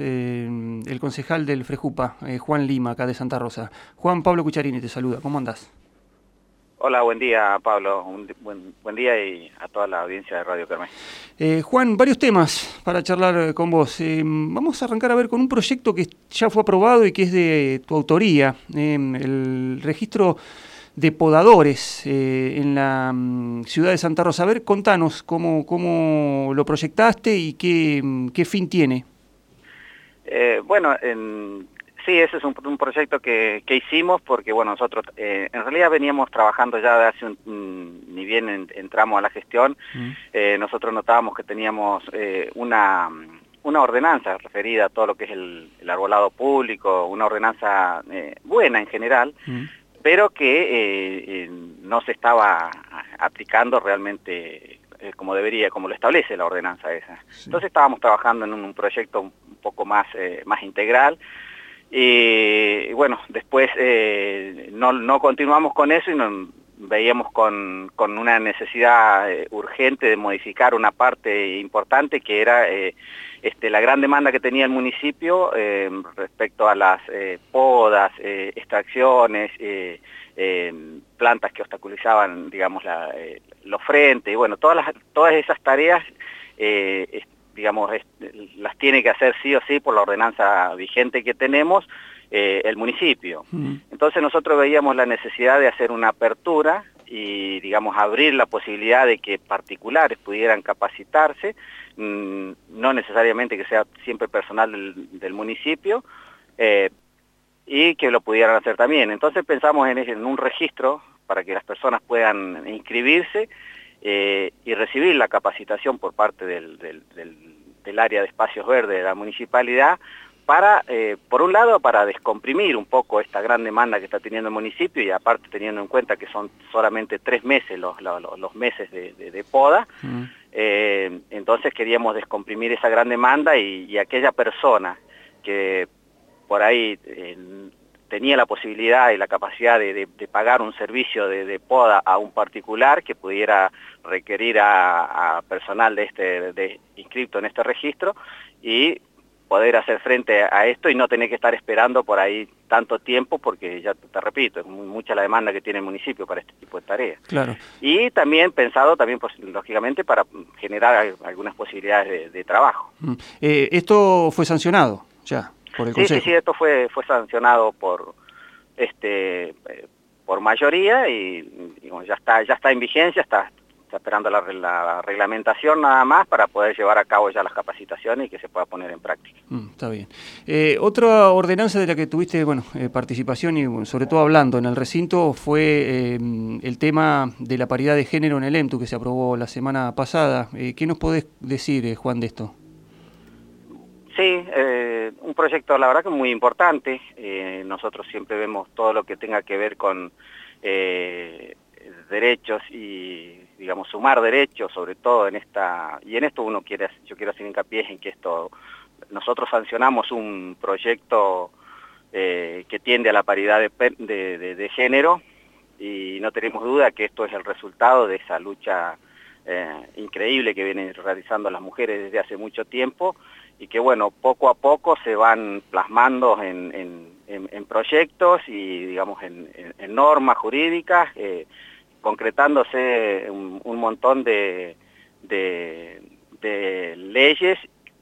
eh, el concejal del Frejupa, eh, Juan Lima, acá de Santa Rosa. Juan Pablo Cucharini te saluda, ¿cómo andás? Hola, buen día Pablo, Un buen, buen, día y a toda la audiencia de Radio Carmen. Eh, Juan, varios temas para charlar con vos. vamos a arrancar a ver con un proyecto que ya fue aprobado y que es de tu autoría, el registro de podadores eh, en la mm, ciudad de Santa Rosa. A ver, contanos cómo, cómo lo proyectaste y qué, mm, qué fin tiene. Eh, bueno, en, sí, ese es un, proyecto que, que, hicimos porque, bueno, nosotros eh, en realidad veníamos trabajando ya de hace un, ni bien entramos a la gestión, mm. nosotros notábamos que teníamos una una ordenanza referida a todo lo que es el, el arbolado público, una ordenanza buena en general, pero que eh, eh, no se estaba aplicando realmente eh, como debería, como lo establece la ordenanza esa. Entonces estábamos trabajando en un, proyecto poco más, más integral, y bueno, después no, no, continuamos con eso y nos veíamos con, con una necesidad urgente de modificar una parte importante que era este, la gran demanda que tenía el municipio eh, respecto a las eh, podas, eh, extracciones, plantas que obstaculizaban, digamos, los frentes, y bueno, todas, las, todas esas tareas, digamos, las tiene que hacer sí o sí por la ordenanza vigente que tenemos el municipio. Mm. Entonces nosotros veíamos la necesidad de hacer una apertura y, digamos, abrir la posibilidad de que particulares pudieran capacitarse, mm, no necesariamente que sea siempre personal del, municipio, eh, y que lo pudieran hacer también. Entonces pensamos en, en un registro para que las personas puedan inscribirse eh, y recibir la capacitación por parte del, del área de espacios verdes de la municipalidad para, eh, por un lado, para descomprimir un poco esta gran demanda que está teniendo el municipio y aparte teniendo en cuenta que son solamente tres meses los, los, meses de, poda, mm. eh, entonces queríamos descomprimir esa gran demanda y, aquella persona que por ahí tenía la posibilidad y la capacidad de, pagar un servicio de, poda a un particular que pudiera requerir a, personal de este de, inscrito en este registro y poder hacer frente a esto y no tener que estar esperando por ahí tanto tiempo porque ya te repito, es mucha la demanda que tiene el municipio para este tipo de tareas. Claro. Y también pensado también pues, lógicamente para generar algunas posibilidades de, trabajo. Mm. Eh, esto fue sancionado ya por el Consejo. Sí, sí, esto fue fue sancionado por este eh, por mayoría y, ya está ya está en vigencia, está está esperando la, reglamentación nada más para poder llevar a cabo ya las capacitaciones y que se pueda poner en práctica. Mm, está bien. Eh, otra ordenanza de la que tuviste bueno, eh, participación y sobre todo hablando en el recinto fue eh, el tema de la paridad de género en el EMTU que se aprobó la semana pasada. ¿Qué nos podés decir, Juan, de esto? Sí, un proyecto la verdad que muy importante. nosotros siempre vemos todo lo que tenga que ver con derechos y digamos sumar derechos sobre todo en esta y en esto uno quiere yo quiero hacer hincapié en que esto nosotros sancionamos un proyecto eh, que tiende a la paridad de, género y no tenemos duda que esto es el resultado de esa lucha eh, increíble que vienen realizando las mujeres desde hace mucho tiempo y que bueno, poco a poco se van plasmando en, proyectos y digamos en, normas jurídicas eh, concretándose un, montón de, de, leyes,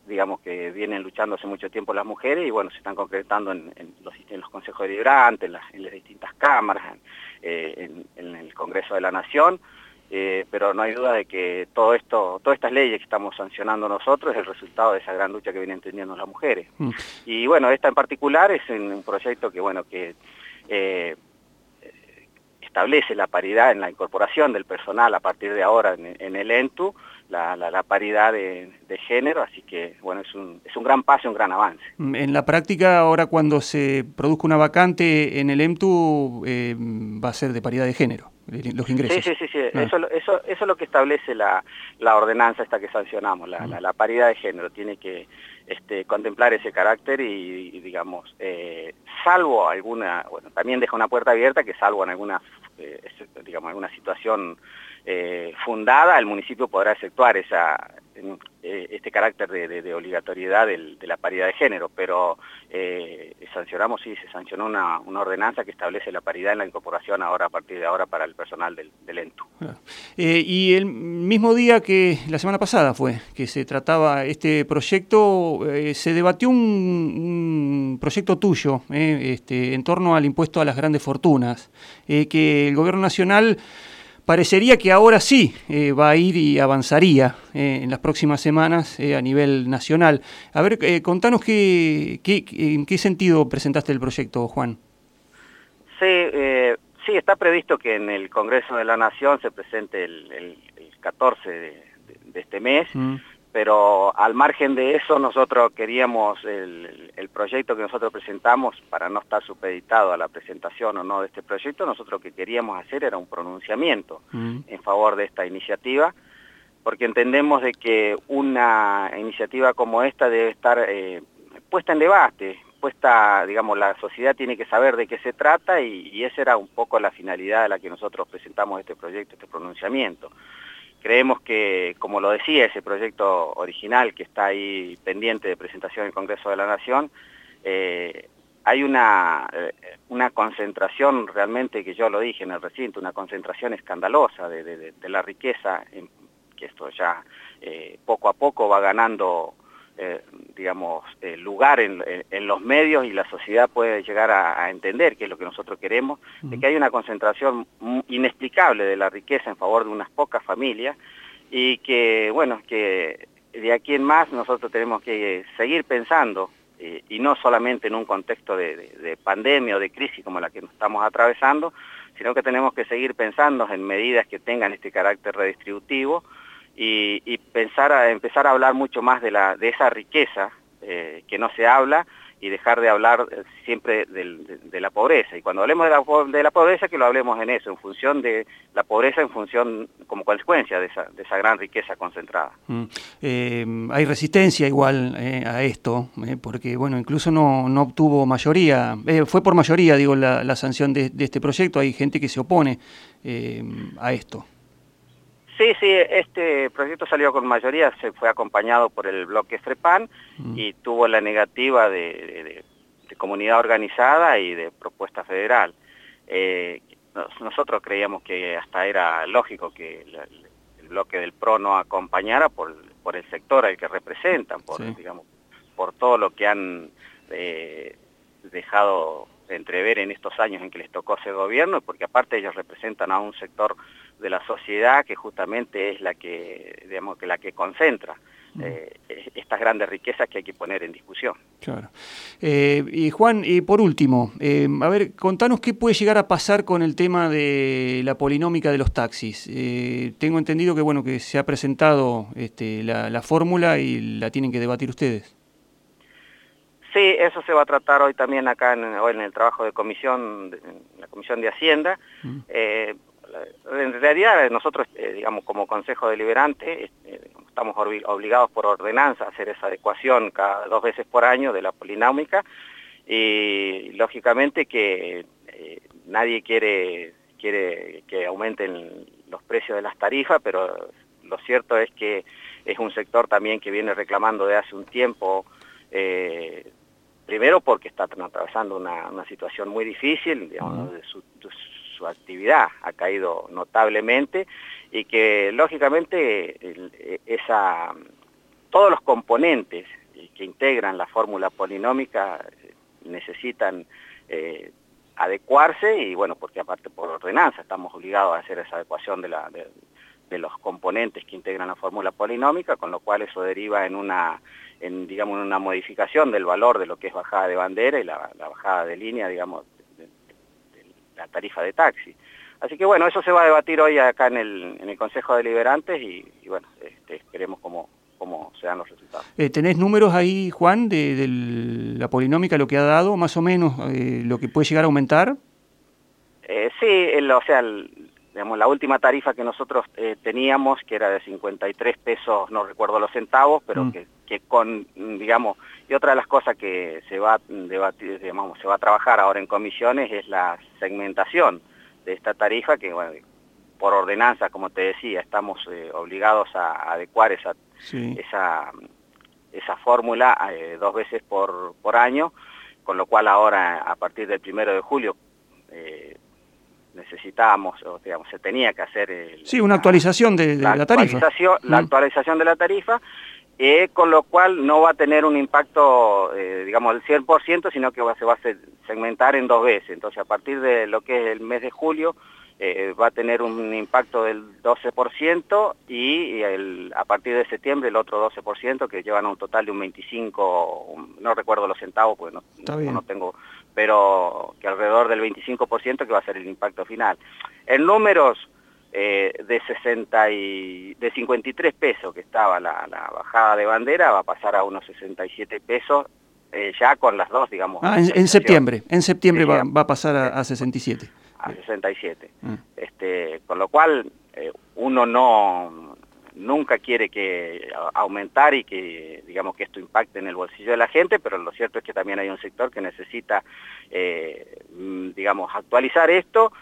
digamos, que vienen luchando hace mucho tiempo las mujeres y bueno, se están concretando en, los, en los consejos deliberantes, en en las distintas cámaras, eh, en, el Congreso de la Nación, eh, pero no hay duda de que todo esto, todas estas leyes que estamos sancionando nosotros es el resultado de esa gran lucha que vienen teniendo las mujeres. Mm. Y bueno, esta en particular es un proyecto que, bueno, que eh, establece la paridad en la incorporación del personal a partir de ahora en, el ENTU, la, paridad de, género, así que bueno, es un, es un gran paso, un gran avance. En la práctica, ahora cuando se produzca una vacante en el ENTU, eh, va a ser de paridad de género, los ingresos. Sí, sí, sí, ah. Eso, eso, eso, es lo que establece la, la ordenanza esta que sancionamos, la, la, paridad de género, tiene que este, contemplar ese carácter y, digamos, eh, salvo alguna, bueno, también deja una puerta abierta que salvo en alguna, eh, digamos, alguna situación eh, fundada, el municipio podrá efectuar esa, eh, este carácter de, obligatoriedad de la paridad de género, pero eh, sancionamos, sí, se sancionó una, ordenanza que establece la paridad en la incorporación ahora a partir de ahora para el personal del, del ENTU. y el mismo día que la semana pasada fue que se trataba este proyecto, se debatió un, proyecto tuyo este, en torno al impuesto a las grandes fortunas, que el gobierno nacional parecería que ahora sí eh, va a ir y avanzaría eh, en las próximas semanas eh, a nivel nacional. A ver, contanos qué, en qué sentido presentaste el proyecto, Juan. Sí, sí, está previsto que en el Congreso de la Nación se presente el, 14 de, este mes. Mm pero al margen de eso nosotros queríamos, el, proyecto que nosotros presentamos, para no estar supeditado a la presentación o no de este proyecto, nosotros lo que queríamos hacer era un pronunciamiento mm. en favor de esta iniciativa, porque entendemos de que una iniciativa como esta debe estar eh, puesta en debate, puesta, digamos, la sociedad tiene que saber de qué se trata y, y esa era un poco la finalidad de la que nosotros presentamos este proyecto, este pronunciamiento. Creemos que, como lo decía ese proyecto original que está ahí pendiente de presentación en el Congreso de la Nación, eh, hay una, eh, una concentración realmente, que yo lo dije en el recinto, una concentración escandalosa de, la riqueza, que esto ya eh, poco a poco va ganando eh, digamos, eh, lugar en, los medios y la sociedad puede llegar a, entender, que es lo que nosotros queremos, de que hay una concentración inexplicable de la riqueza en favor de unas pocas familias y que, bueno, que de aquí en más nosotros tenemos que seguir pensando eh, y no solamente en un contexto de, pandemia o de crisis como la que nos estamos atravesando, sino que tenemos que seguir pensando en medidas que tengan este carácter redistributivo, y, pensar a, empezar a hablar mucho más de, la, de esa riqueza eh, que no se habla y dejar de hablar eh, siempre de, la pobreza. Y cuando hablemos de la, de la, pobreza, que lo hablemos en eso, en función de la pobreza, en función, como consecuencia de esa, de esa gran riqueza concentrada. Mm. Eh, hay resistencia igual a esto, porque bueno, incluso no, no obtuvo mayoría, fue por mayoría, digo, la, la sanción de, de, este proyecto, hay gente que se opone a esto. Sí, sí, este proyecto salió con mayoría, se fue acompañado por el bloque FREPAN mm. y tuvo la negativa de, comunidad organizada y de propuesta federal. Eh, nosotros creíamos que hasta era lógico que el bloque del PRO no acompañara por, por el sector al que representan, por, digamos, por todo lo que han eh, dejado entrever en estos años en que les tocó ese gobierno, porque aparte ellos representan a un sector de la sociedad que justamente es la que, digamos, que la que concentra eh, estas grandes riquezas que hay que poner en discusión. Claro. Eh, y Juan, y por último, eh, a ver, contanos qué puede llegar a pasar con el tema de la polinómica de los taxis. tengo entendido que bueno que se ha presentado este, la, la fórmula y la tienen que debatir ustedes. Sí, eso se va a tratar hoy también acá en, hoy en el trabajo de comisión, la comisión de Hacienda. Mm. Eh, en realidad nosotros, eh, digamos, como Consejo Deliberante, eh, estamos obligados por ordenanza a hacer esa adecuación cada dos veces por año de la polinómica y lógicamente que nadie quiere, quiere que aumenten los precios de las tarifas, pero lo cierto es que es un sector también que viene reclamando de hace un tiempo eh, primero porque está atravesando una, situación muy difícil, digamos, su, actividad ha caído notablemente y que lógicamente esa, todos los componentes que integran la fórmula polinómica eh, necesitan eh, adecuarse y bueno, porque aparte por ordenanza estamos obligados a hacer esa adecuación de, la, de los componentes que integran la fórmula polinómica, con lo cual eso deriva en una en, digamos, una modificación del valor de lo que es bajada de bandera y la, bajada de línea, digamos, de, la tarifa de taxi. Así que bueno, eso se va a debatir hoy acá en el, en el Consejo de Deliberantes y, bueno, este, esperemos cómo, cómo se dan los resultados. Eh, ¿Tenés números ahí, Juan, de, la polinómica, lo que ha dado, más o menos, eh, lo que puede llegar a aumentar? Eh, sí, el, o sea, digamos, la última tarifa que nosotros eh, teníamos, que era de 53 pesos, no recuerdo los centavos, pero mm. que que con, digamos, y otra de las cosas que se va a debatir, digamos, se va a trabajar ahora en comisiones es la segmentación de esta tarifa que, bueno, por ordenanza, como te decía, estamos eh, obligados a, adecuar esa, esa, esa fórmula eh, dos veces por, por año, con lo cual ahora a partir del primero de julio eh, necesitábamos, o digamos, se tenía que hacer... El, sí, una actualización de, la, tarifa. La mm. actualización de la tarifa, eh, con lo cual no va a tener un impacto, eh, digamos, del 100%, sino que va, se va a segmentar en dos veces. Entonces, a partir de lo que es el mes de julio, eh, va a tener un impacto del 12% y el, a partir de septiembre el otro 12%, que llevan a un total de un 25%, no recuerdo los centavos, porque no, no, tengo, pero que alrededor del 25% que va a ser el impacto final. En números eh, de 60 y, de 53 pesos que estaba la, bajada de bandera, va a pasar a unos 67 pesos eh, ya con las dos, digamos. Ah, en, septiembre, en septiembre va, va, a pasar a, a 67 a 67. Mm. Este, con lo cual eh, uno no nunca quiere que aumentar y que digamos que esto impacte en el bolsillo de la gente, pero lo cierto es que también hay un sector que necesita eh, mm, digamos actualizar esto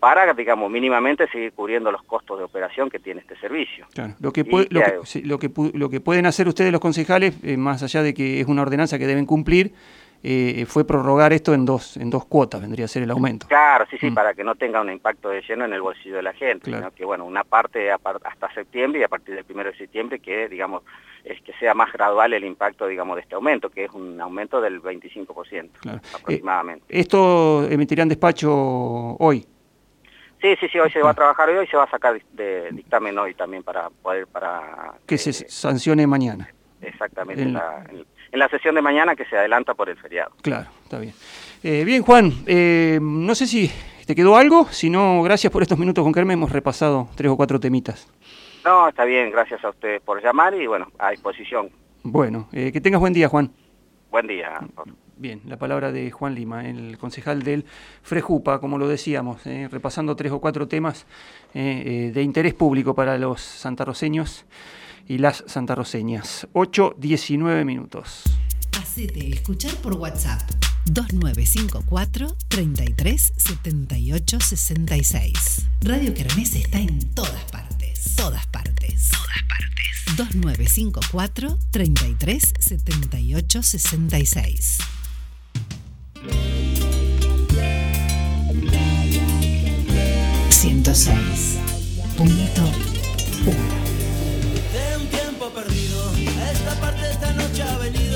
para, digamos, mínimamente seguir cubriendo los costos de operación que tiene este servicio. Lo, que lo, que, lo, que, pueden hacer ustedes los concejales, eh, más allá de que es una ordenanza que deben cumplir, eh, fue prorrogar esto en dos, en dos cuotas, vendría a ser el aumento. Claro, sí, sí, mm. para que no tenga un impacto de lleno en el bolsillo de la gente, sino que bueno, una parte hasta septiembre y a partir del primero de septiembre que digamos es que sea más gradual el impacto digamos de este aumento, que es un aumento del 25% aproximadamente. Eh, ¿Esto emitirán despacho hoy? Sí, sí, sí, hoy se va a trabajar hoy y se va a sacar de dictamen hoy también para poder para que se sancione mañana. Exactamente, la, en la sesión de mañana que se adelanta por el feriado. Claro, está bien. Eh, bien, Juan, eh, no sé si te quedó algo, si no, gracias por estos minutos con Carmen, hemos repasado tres o cuatro temitas. No, está bien, gracias a ustedes por llamar y bueno, a disposición. Bueno, eh, que tengas buen día, Juan. Buen día. Bien, la palabra de Juan Lima, el concejal del Frejupa, como lo decíamos, repasando tres o cuatro temas de interés público para los santarroceños y las santarroseñas. 8, 19 minutos. Hacete escuchar por WhatsApp. 2954 33 78 66. Radio Kermés está en todas partes. Todas partes. Todas partes. 2954 33 78 66. ...106. Punto esta parte esta noche ha venido